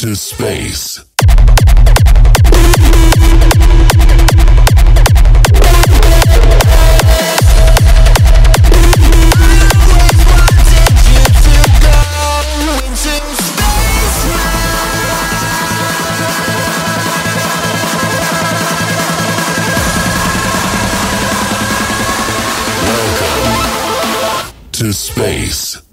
to space. To space.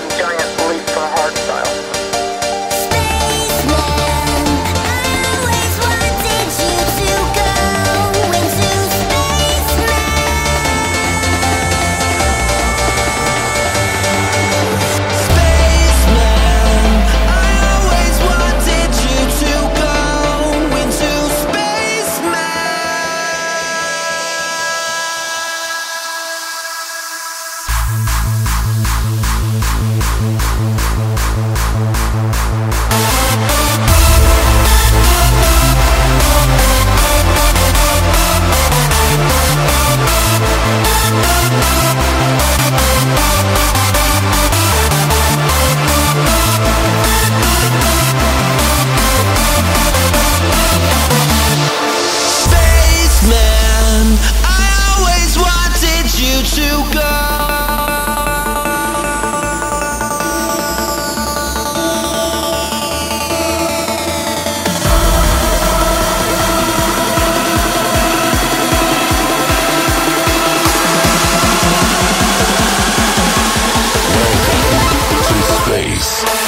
not during a Paris.